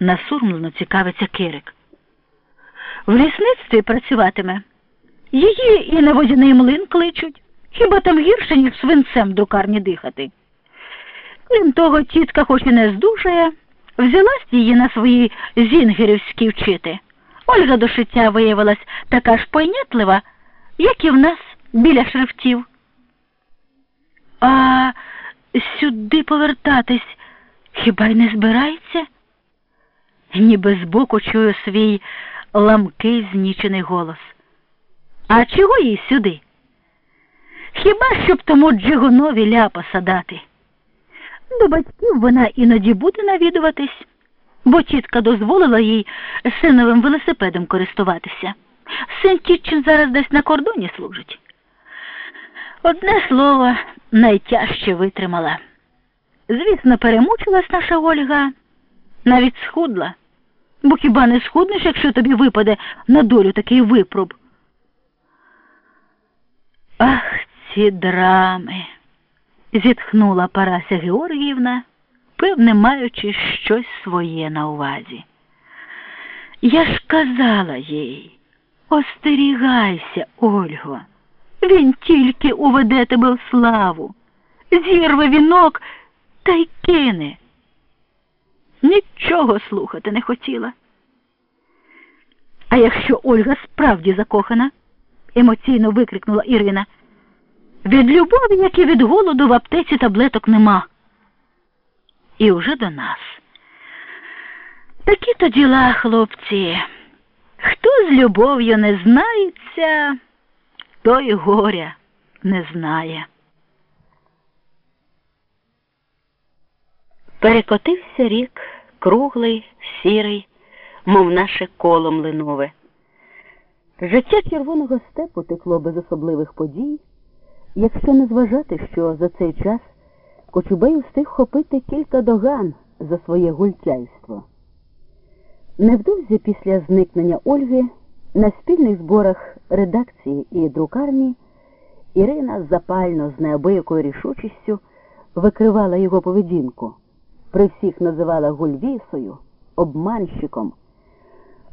насурмлено цікавиться Кирик. В лісництві працюватиме. Її і на водяний млин кличуть. Хіба там гірше, ніж свинцем в друкарні дихати? Крім того, тітка хоч і не здужає, взялась її на свої зінгерівські вчити. Ольга до шиття виявилась така ж пойнятлива, як і в нас біля шрифтів. А сюди повертатись хіба й не збирається? Ніби збоку чую свій ламкий знічений голос. А чого їй сюди? Хіба щоб тому Джигунові ляпаса дати? До батьків вона іноді буде навідуватись, бо тітка дозволила їй синовим велосипедом користуватися. Син Тітчин зараз десь на кордоні служить. Одне слово найтяжче витримала. Звісно, перемучилась наша Ольга, навіть схудла, бо хіба не схуднеш, якщо тобі випаде на долю такий випроб? Ах, ці драми, зітхнула Парася Георгіївна, певне, маючи щось своє на увазі. Я ж казала їй, остерігайся, Ольго, він тільки уведе тебе в славу, зірве вінок та й кине. Нічого слухати не хотіла. А якщо Ольга справді закохана, емоційно викрикнула Ірина. Від любові, як і від голоду в аптеці таблеток нема. І вже до нас. Такі то діла, хлопці. Хто з любов'ю не знається, той горя не знає. Перекотився рік, круглий, сірий, мов наше коло млинове. Життя червоного степу текло без особливих подій, якщо не зважати, що за цей час Кочубей встиг хопити кілька доган за своє гультяйство. Невдовзі після зникнення Ольги на спільних зборах редакції і друкарні Ірина запально з неабиякою рішучістю викривала його поведінку, при всіх називала гульвісою, обманщиком.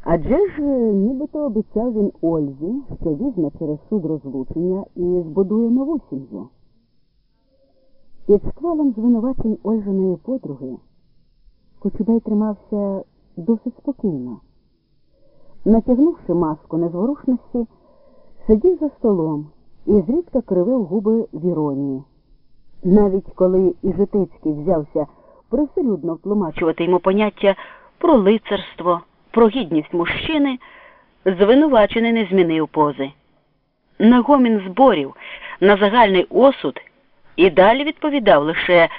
Адже ж нібито обіцяв він Ользі, що візьме через суд розлучення і збудує нову сім'ю. Під шквалом звинувачень Ольжиної подруги Кочубей тримався досить спокійно. Натягнувши маску незворушності, сидів за столом і зрідка кривив губи в іронії. Навіть коли і Житецький взявся привселюдно втлумачувати йому поняття про лицарство про гідність мужчини, звинувачений не змінив пози. На гомін зборів, на загальний осуд і далі відповідав лише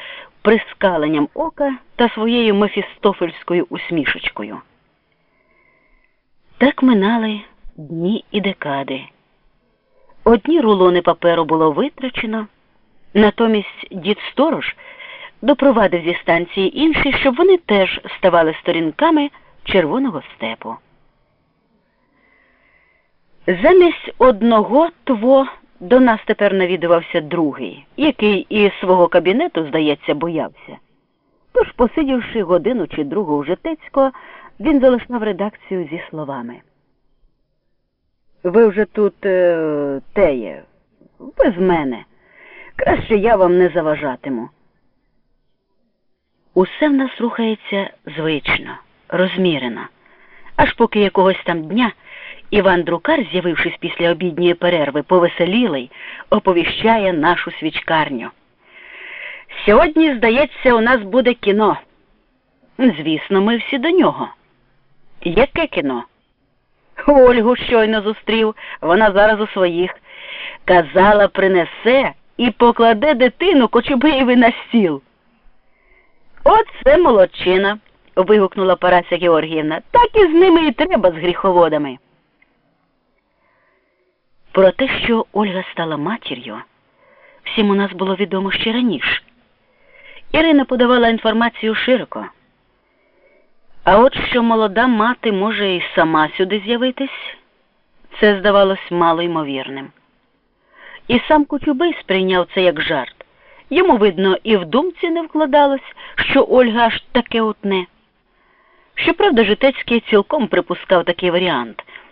прискаленням ока та своєю мефістофельською усмішечкою. Так минали дні і декади. Одні рулони паперу було витрачено, натомість дід Сторож допровадив зі станції інші, щоб вони теж ставали сторінками червоного степу. Замість одного тво до нас тепер навідувався другий, який із свого кабінету, здається, боявся. Тож, посидівши годину чи другу у Житецького, він залишав редакцію зі словами. Ви вже тут е, теє, без мене. Краще я вам не заважатиму. Усе в нас рухається звично розмірена. Аж поки якогось там дня Іван Друкар, з'явившись після обідньої перерви, повеселілий, оповіщає нашу свічкарню. Сьогодні, здається, у нас буде кіно. Звісно, ми всі до нього. Яке кіно? Ольгу щойно зустрів, вона зараз у своїх. Казала, принесе і покладе дитину Кочубеєві на стіл. Оце молодчина вигукнула Парася Георгіївна. Так і з ними і треба з гріховодами. Про те, що Ольга стала матір'ю, всім у нас було відомо ще раніше. Ірина подавала інформацію широко. А от що молода мати може і сама сюди з'явитись, це здавалось мало ймовірним. І сам Кучубей сприйняв це як жарт. Йому, видно, і в думці не вкладалось, що Ольга аж таке утне. Щоправда, Житецький цілком припускав такий варіант.